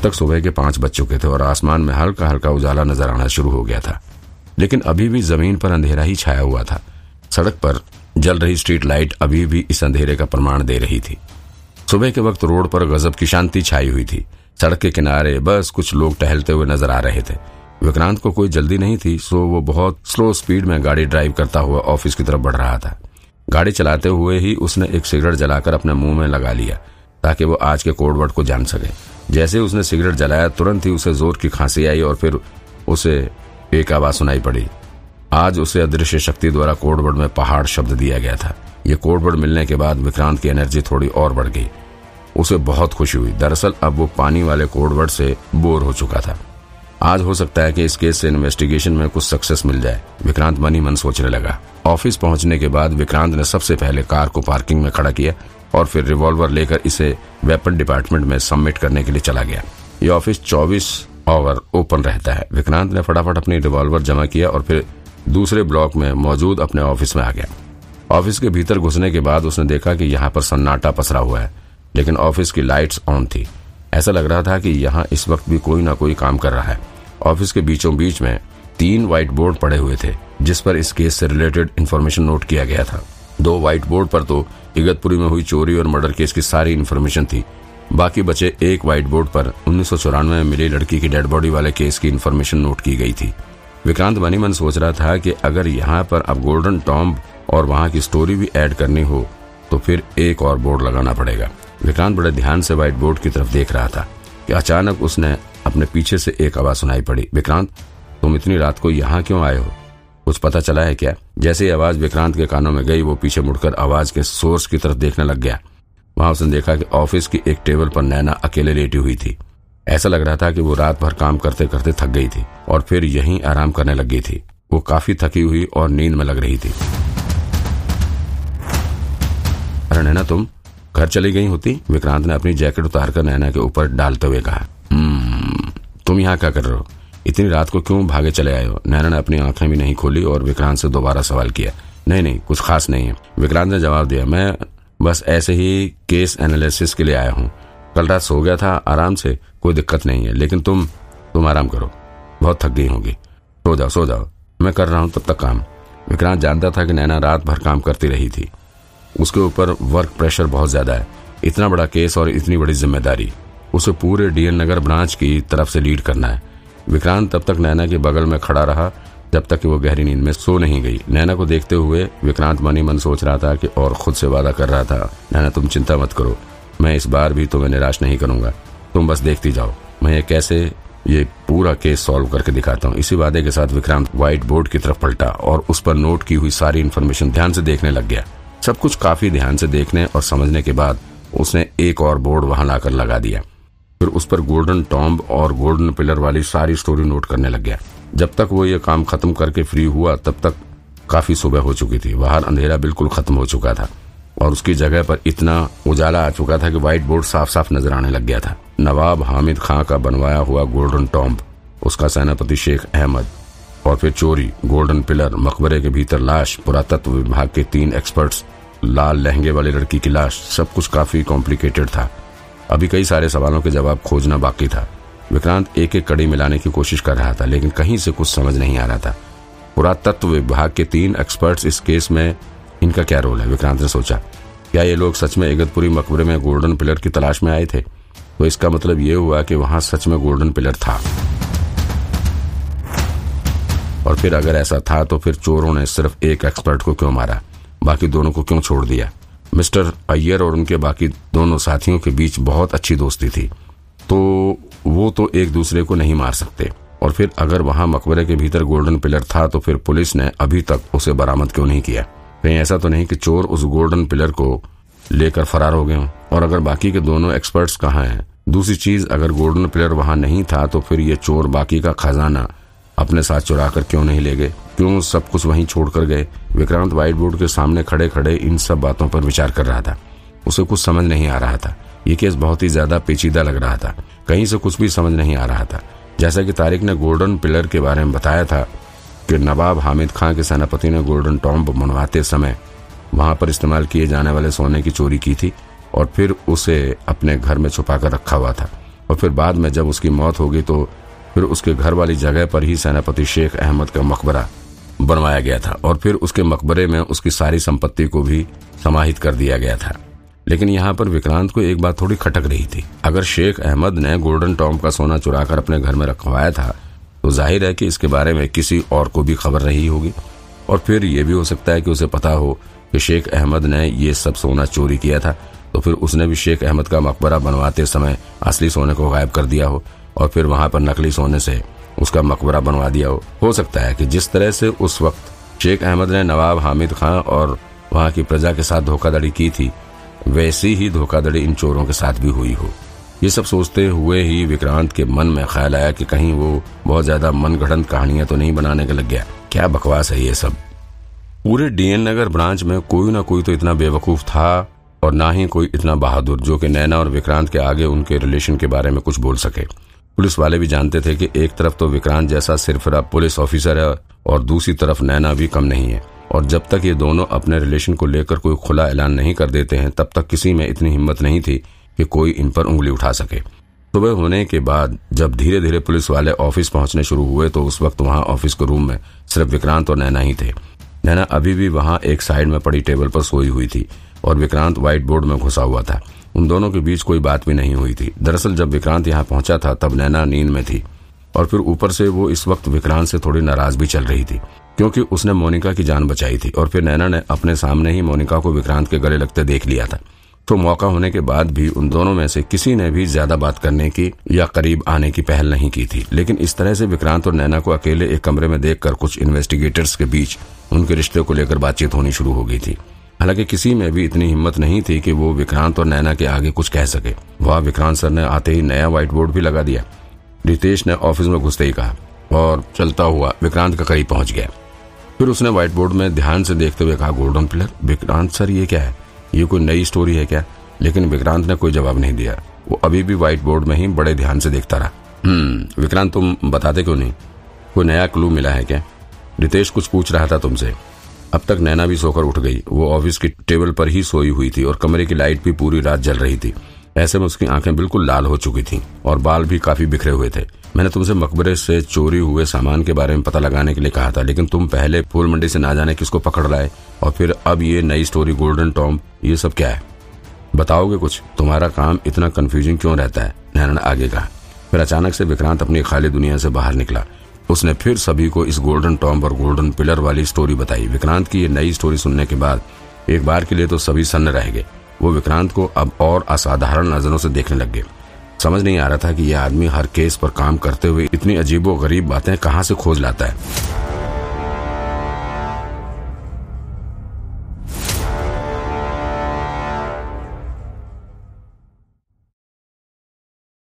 तक सुबह के पाँच बज चुके थे और आसमान में हल्का हल्का उजाला नज़र आना शुरू हो गया था। लेकिन अभी भी ज़मीन पर अंधेरा ही छाया हुआ था। सड़क पर जल रही स्ट्रीट लाइट अभी भी इस अंधेरे का प्रमाण दे रही थी। सुबह के वक्त रोड पर गजब की शांति छाई हुई थी। सड़क के किनारे बस कुछ लोग टहलते हुए नज़र आ रहे थे। विक्रांत को कोई जल्दी नहीं थी, सो वो बहुत स्लो स्पीड में गाड़ी ड्राइव करता हुआ ऑफ़िस की तरफ़ बढ़ रहा था। गाड़ी चलाते हुए ही उसने एक सिगरेट जलाकर अपने मुँह में लगा लिया। ताकि वो आज के कोडवर्ड को जान सके। जैसे उसने सिगरेट जलाया, तुरंत ही उसे ज़ोर की खांसी आई और फिर उसे एक आवाज़ सुनाई पड़ी। आज उसे अदृश्य शक्ति द्वारा कोडवर्ड में पहाड़ शब्द दिया गया था। ये कोडवर्ड मिलने के बाद विक्रांत की एनर्जी थोड़ी और बढ़ गई। उसे बहुत खुशी हुई। दरअसल अब वो पानी वाले कोडवर्ड से बोर हो चुका था। आज हो सकता है कि इस केस से इन्वेस्टिगेशन में कुछ सक्सेस मिल जाए। विक्रांत मन मन सोचने लगा। ऑफ़िस पहुँचने के बाद विक्रांत ने सबसे पहले कार को पार्किंग में खड़ा किया। और फिर रिवॉल्वर लेकर इसे वेपन डिपार्टमेंट में सबमिट करने के लिए चला गया। ये ऑफ़िस 24 आवर ओपन रहता है। विक्रांत ने फटाफट अपनी रिवॉल्वर जमा किया और फिर दूसरे ब्लॉक में मौजूद अपने ऑफ़िस में आ गया। ऑफ़िस के भीतर घुसने के बाद उसने देखा कि यहाँ पर सन्नाटा पसरा हुआ है, लेकिन ऑफ़िस की लाइट्स ऑन थी। ऐसा लग रहा था कि यहाँ इस वक्त भी कोई ना कोई काम कर रहा है। ऑफ़िस के बीचों बीच में तीन व्हाइट बोर्ड पड़े हुए थे, जिस पर इस केस से रिलेटेड इन्फॉर्मेशन नोट किया गया था। दो व्हाइट बोर्ड पर तो इगतपुरी में हुई चोरी और मर्डर केस की सारी इन्फॉर्मेशन थी। बाकी बचे एक व्हाइट बोर्ड पर उन्नीस सौ चौरानवे में मिली लड़की की डेड बॉडी वाले केस की इन्फॉर्मेशन नोट की गई थी। विक्रांत मनी मन सोच रहा था कि अगर यहाँ पर अब गोल्डन टॉम्ब और वहाँ की स्टोरी भी ऐड करनी हो तो फिर एक और बोर्ड लगाना पड़ेगा। विक्रांत बड़े ध्यान से व्हाइट बोर्ड की तरफ़ देख रहा था कि अचानक उसने अपने पीछे से एक आवाज़ सुनाई पड़ी। विक्रांत, तुम इतनी रात को यहाँ क्यों आए हो? कुछ पता चला है क्या? जैसे ही आवाज़ विक्रांत के कानों में गई, वो पीछे मुड़कर आवाज़ के सोर्स की तरफ़ देखने लग गया। वहाँ उसने देखा कि ऑफ़िस की एक टेबल पर नैना अकेले लेटी हुई थी। ऐसा लग रहा था कि वो रात भर काम करते करते थक गई थी और फिर यहीं आराम करने लग गई थी। वो काफ़ी थकी हुई और नींद में लग रही थी। अरे नैना, तुम घर चली गई होती? विक्रांत ने अपनी जैकेट उतारकर नैना के ऊपर डालते हुए कहा तुम यहाँ क्या कर रहे हो? इतनी रात को क्यों भागे चले आए हो? नैना ने अपनी आँखें भी नहीं खोली और विक्रांत से दोबारा सवाल किया। नहीं नहीं, कुछ खास नहीं है। विक्रांत ने जवाब दिया, मैं बस ऐसे ही केस एनालिसिस के लिए आया हूँ। कल रात सो गया था, आराम से, कोई दिक्कत नहीं है, लेकिन तुम तुम आराम करो। बहुत थक गई होगी। सो जाओ सो जाओ। मैं कर रहा हूँ तब तक काम। विक्रांत जानता था कि नैना रात भर काम करती रही थी। उसके ऊपर वर्क प्रेशर बहुत ज़्यादा है। इतना बड़ा केस और इतनी बड़ी ज़िम्मेदारी। उसे पूरे डीएन नगर ब्रांच की तरफ़ से लीड करना है। विक्रांत तब तक नैना के बगल में खड़ा रहा, जब तक कि वो गहरी नींद में सो नहीं गई। नैना को देखते हुए विक्रांत मनी मन सोच रहा था कि और खुद से वादा कर रहा था, नैना, तुम चिंता मत करो, मैं इस बार भी तुम्हें निराश नहीं करूँगा। तुम बस देखती जाओ। मैं ये कैसे, ये पूरा केस सॉल्व करके दिखाता हूँ। इसी वादे के साथ विक्रांत व्हाइट बोर्ड की तरफ़ पलटा और उस पर नोट की हुई सारी इन्फॉर्मेशन ध्यान से देखने लग गया। सब कुछ काफ़ी ध्यान से देखने और समझने के बाद उसने एक और बोर्ड वहाँ लाकर लगा दिया। फिर उस पर गोल्डन टॉम्ब और गोल्डन पिलर वाली सारी स्टोरी नोट करने लग गया। जब तक वो ये काम खत्म करके फ्री हुआ, तब तक काफ़ी सुबह हो चुकी थी। बाहर अंधेरा बिल्कुल खत्म हो चुका था और उसकी जगह पर इतना उजाला आ चुका था कि व्हाइट बोर्ड साफ़ साफ़ नज़र आने लग गया था। नवाब हामिद खां का बनवाया हुआ गोल्डन टॉम्ब उसका सेनापति शेख अहमद और फिर चोरी गोल्डन पिलर मकबरे के भीतर लाश, पुरातत्व विभाग के तीन एक्सपर्ट्स लाल लहंगे वाली लड़की की लाश, सब कुछ काफ़ी कॉम्प्लिकेटेड था। अभी कई सारे सवालों के जवाब खोजना बाकी था। विक्रांत एक एक कड़ी मिलाने की कोशिश कर रहा था, लेकिन कहीं से कुछ समझ नहीं आ रहा था। पुरातत्व विभाग के तीन एक्सपर्ट्स इस केस में, इनका क्या रोल है? विक्रांत ने सोचा। क्या ये लोग सच में इगतपुरी मकबरे में गोल्डन पिलर की तलाश में आए थे? तो इसका मतलब ये हुआ कि वहाँ सच में गोल्डन पिलर था। और फिर अगर ऐसा था तो फिर चोरों ने सिर्फ़ एक एक्सपर्ट को क्यों मारा? बाकी दोनों को क्यों छोड़ दिया? मिस्टर अय्यर और उनके बाकी दोनों साथियों के बीच बहुत अच्छी दोस्ती थी। तो वो तो एक दूसरे को नहीं मार सकते। और फिर अगर वहाँ मकबरे के भीतर गोल्डन पिलर था तो फिर पुलिस ने अभी तक उसे बरामद क्यों नहीं किया? कहीं ऐसा तो नहीं कि चोर उस गोल्डन पिलर को लेकर फरार हो गए हों। और अगर बाकी के दोनों एक्सपर्ट्स कहाँ हैं? दूसरी चीज़, अगर गोल्डन पिलर वहाँ नहीं था तो फिर ये चोर बाकी का खजाना अपने साथ चुरा कर क्यों नहीं ले गए? क्यों सब कुछ वहीं छोड़कर गए? विक्रांत व्हाइट बोर्ड के सामने खड़े खड़े इन सब बातों पर विचार कर रहा था। उसे कुछ समझ नहीं आ रहा था। ये केस बहुत ही ज़्यादा पेचीदा लग रहा था। कहीं से कुछ भी समझ नहीं आ रहा था। जैसा कि तारिक ने गोल्डन पिलर के बारे में बताया था कि नवाब हामिद खां के सेनापति ने गोल्डन टॉम्ब मनवाते समय वहाँ पर इस्तेमाल किए जाने वाले सोने की चोरी की थी और फिर उसे अपने घर में छुपा कर रखा हुआ था। और फिर बाद में जब उसकी मौत होगी तो फिर उसके घर वाली जगह पर ही सेनापति शेख अहमद का मकबरा बनवाया गया था और फिर उसके मकबरे में उसकी सारी संपत्ति को भी समाहित कर दिया गया था। लेकिन यहाँ पर विक्रांत को एक बात थोड़ी खटक रही थी। अगर शेख अहमद ने गोल्डन टॉम का सोना चुराकर अपने घर में रखवाया था तो ज़ाहिर है कि इसके बारे में किसी और को भी खबर रही होगी। और फिर ये भी हो सकता है कि उसे पता हो कि शेख अहमद ने ये सब सोना चोरी किया था तो फिर उसने भी शेख अहमद का मकबरा बनवाते समय असली सोने को गायब कर दिया हो और फिर वहाँ पर नकली सोने से उसका मकबरा बनवा दिया। हो हो सकता है कि जिस तरह से उस वक्त शेख अहमद ने नवाब हामिद खान और वहाँ की प्रजा के साथ धोखाधड़ी की थी, वैसी ही धोखाधड़ी इन चोरों के साथ भी हुई हो। ये सब सोचते हुए ही विक्रांत के मन में ख्याल आया कि कहीं वो बहुत ज़्यादा मन गढ़ंत कहानियाँ तो नहीं बनाने के लग गया। क्या बकवास है ये सब? पूरे डीएन नगर ब्रांच में कोई ना कोई तो इतना बेवकूफ़ था और ना ही कोई इतना बहादुर जो कि नैना और विक्रांत के आगे उनके रिलेशन के बारे में कुछ बोल सके। पुलिस वाले भी जानते थे कि एक तरफ़ तो विक्रांत जैसा सिरफरा पुलिस ऑफिसर है और दूसरी तरफ़ नैना भी कम नहीं है। और जब तक ये दोनों अपने रिलेशन को लेकर कोई खुला ऐलान नहीं कर देते हैं, तब तक किसी में इतनी हिम्मत नहीं थी कि कोई इन पर उंगली उठा सके। सुबह होने के बाद जब धीरे धीरे पुलिस वाले ऑफ़िस पहुँचने शुरू हुए तो उस वक्त वहाँ ऑफ़िस के रूम में सिर्फ़ विक्रांत और नैना ही थे। नैना अभी भी वहाँ एक साइड में पड़ी टेबल पर सोई हुई थी। और विक्रांत व्हाइट बोर्ड में घुसा हुआ था। उन दोनों के बीच कोई बात भी नहीं हुई थी। दरअसल जब विक्रांत यहाँ पहुँचा था, तब नैना नींद में थी। और फिर ऊपर से वो इस वक्त विक्रांत से थोड़ी नाराज़ भी चल रही थी, क्योंकि उसने मोनिका की जान बचाई थी और फिर नैना ने अपने सामने ही मोनिका को विक्रांत के गले लगते देख लिया था। तो मौका होने के बाद भी उन दोनों में से किसी ने भी ज़्यादा बात करने की या करीब आने की पहल नहीं की थी। लेकिन इस तरह से विक्रांत और नैना को अकेले एक कमरे में देखकर कुछ इन्वेस्टिगेटर्स के बीच उनके रिश्ते को लेकर बातचीत होनी शुरू हो गई थी। हालाँकि किसी में भी इतनी हिम्मत नहीं थी कि वो विक्रांत और नैना के आगे कुछ कह सके। वह, विक्रांत सर ने आते ही नया व्हाइट बोर्ड भी लगा दिया। रितेश ने ऑफ़िस में घुसते ही कहा, और चलता हुआ विक्रांत का करीब पहुँच गया। फिर उसने व्हाइट बोर्ड में ध्यान से देखते हुए कहा गोल्डन पिलर विक्रांत सर ये क्या है? ये कोई नई स्टोरी है क्या? लेकिन विक्रांत ने कोई जवाब नहीं दिया। वो अभी भी व्हाइट बोर्ड में ही बड़े ध्यान से देखता रहा। हम्म विक्रांत तुम बताते क्यों नहीं? कोई नया क्लू मिला है क्या? रितेश कुछ पूछ रहा था तुमसे। अब तक नैना भी सोकर उठ गई। वो ऑफ़िस की टेबल पर ही सोई हुई थी और कमरे की लाइट भी पूरी रात जल रही थी। ऐसे में उसकी आँखें बिल्कुल लाल हो चुकी थीं और बाल भी काफ़ी बिखरे हुए थे। मैंने तुमसे मकबरे से चोरी हुए सामान के बारे में पता लगाने के लिए कहा था, लेकिन तुम पहले फूल मंडी से ना जाने किसको पकड़ लाए और फिर अब ये नई स्टोरी गोल्डन टॉम, ये सब क्या है? बताओगे कुछ? तुम्हारा काम इतना कंफ्यूजिंग क्यों रहता है? नैना आगे कहा। फिर अचानक से विक्रांत अपनी खाली दुनिया से बाहर निकला। उसने फिर सभी को इस गोल्डन टॉम्ब और गोल्डन पिलर वाली स्टोरी बताई। विक्रांत की ये नई स्टोरी सुनने के बाद, एक बार के लिए तो सभी सन्न रह गए। वो विक्रांत को अब और असाधारण नज़रों से देखने लग गए। समझ नहीं आ रहा था कि यह आदमी हर केस पर काम करते हुए इतनी अजीबो गरीब बातें कहाँ से खोज लाता है।